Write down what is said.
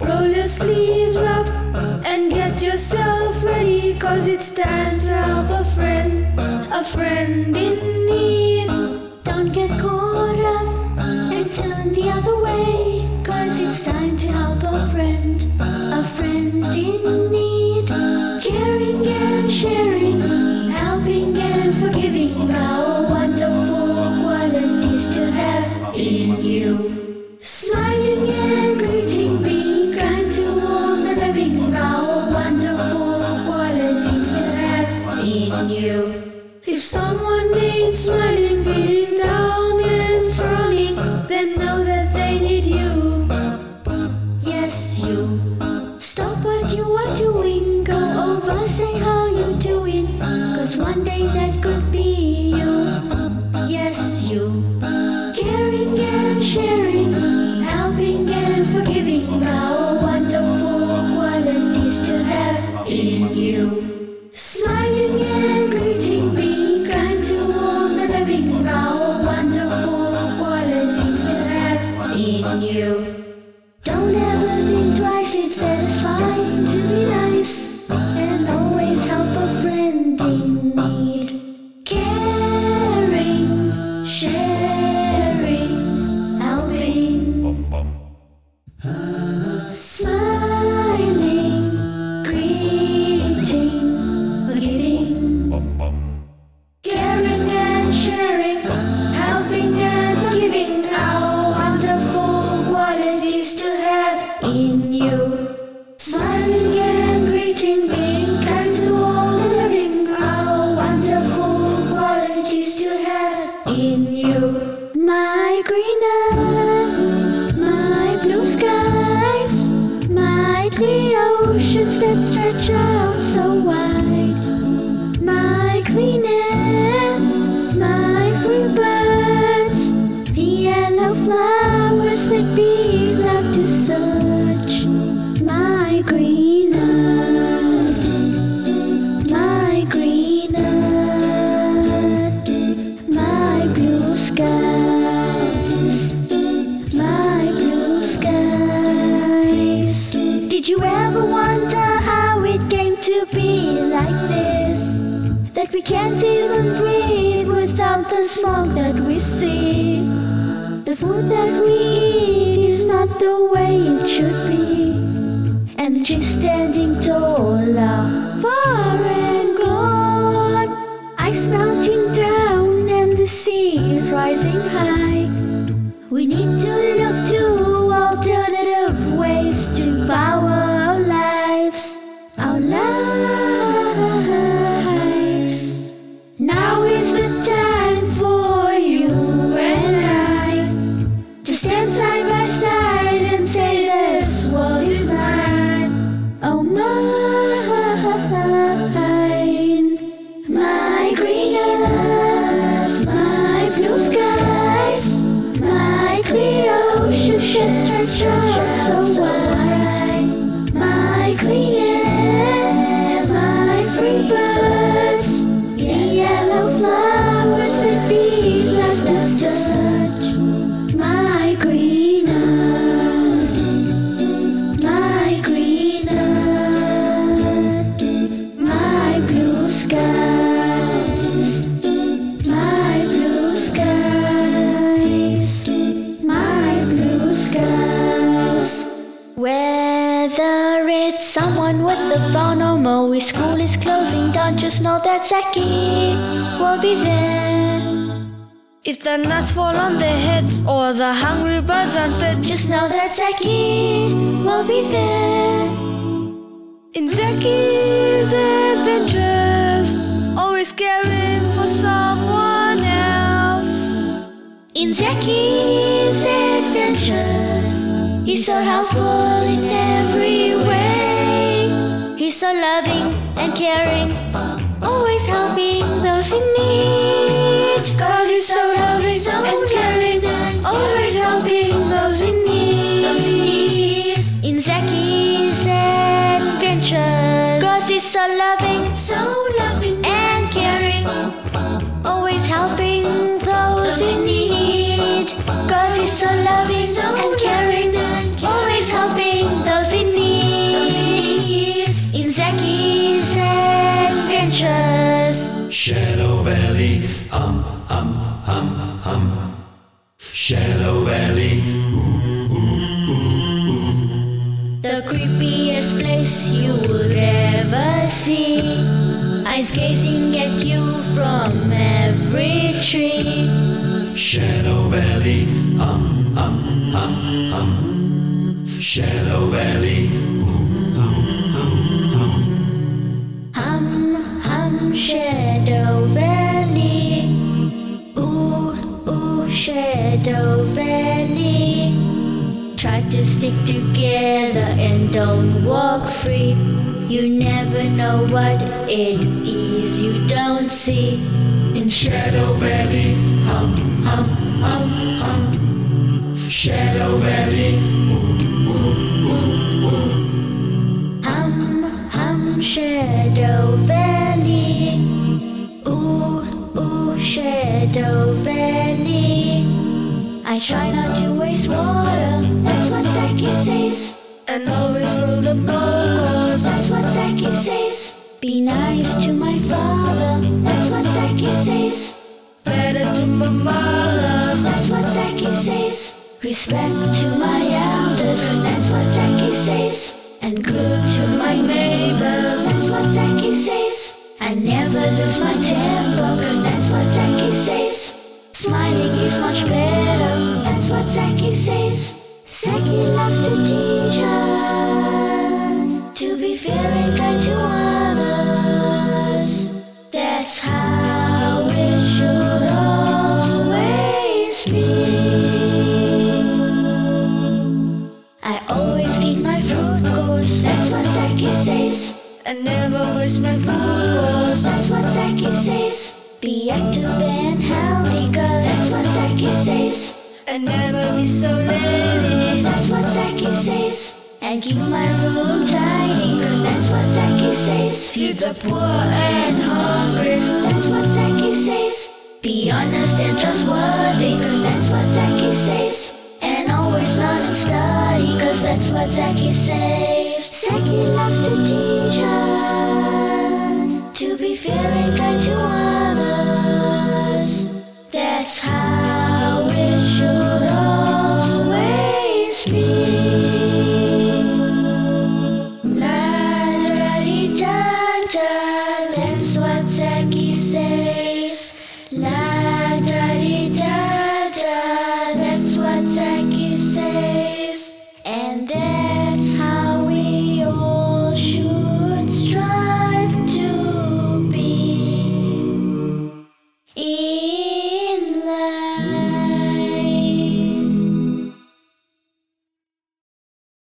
Roll your sleeves up and get yourself ready, cause it's time to help a friend, a friend in need. Don't get caught up and turn the other way, cause it's time to help a friend, a friend in need. You are doing. Go over, say how you doing. Cause one day that could be you. Yes, you. Caring and sharing, helping and forgiving are wonderful qualities to have in you. Caring and sharing, this? That we can't even breathe without the smoke that we see. The food that we eat is not the way it should be. And the trees standing tall far a phone or Moe, school is closing down, just know that Zaky will be there. If the nuts fall on their heads or the hungry birds aren't Just know that Zaky will be there. in Zaky's adventures, always caring for someone else. In Zaky's adventures, he's so helpful in every so loving and caring, always helping those in need. Cause he's so loving so and caring, always helping those in need. In Zaki's adventures, cause he's so loving, so loving and caring, always helping those in need. Cause he's so loving and caring, hum. Shadow Valley. Ooh, ooh, ooh, the creepiest place you would ever see. Eyes gazing at you from every tree. Shadow Valley. Um, um, um, um. Shadow Valley. Shadow Valley. Try to stick together and don't walk free. You never know what it is you don't see. In Shadow Valley, hum, hum, hum, hum. Shadow Valley, I try not to waste water, that's what Zaky says. And always roll the ball, That's what Zaky says. Be nice to my father, that's what Zaky says. better to my mother. That's what Zaky says. Respect to my elders, that's what Zaky says. And good to my neighbors, that's what Zaky says. I never lose my temper, cause that's what Zaky says. Smiling is much better, Zaky says. Zaky loves to teach us to be fair and kind to others. That's how it should always be. I always eat my fruit course, that's what Zaky says. I never waste my food, cause That's what Zaky says. Be active and healthy, cause that's what Zaky says. I never be so lazy. That's what Zaky says. And keep my room tidy, cause that's what Zaky says. Feed the poor and hungry. That's what Zaky says. Be honest and trustworthy, cause that's what Zaky says. And always learn and study, cause that's what Zaky says. Zaky loves to teach us to be fair and kind to others.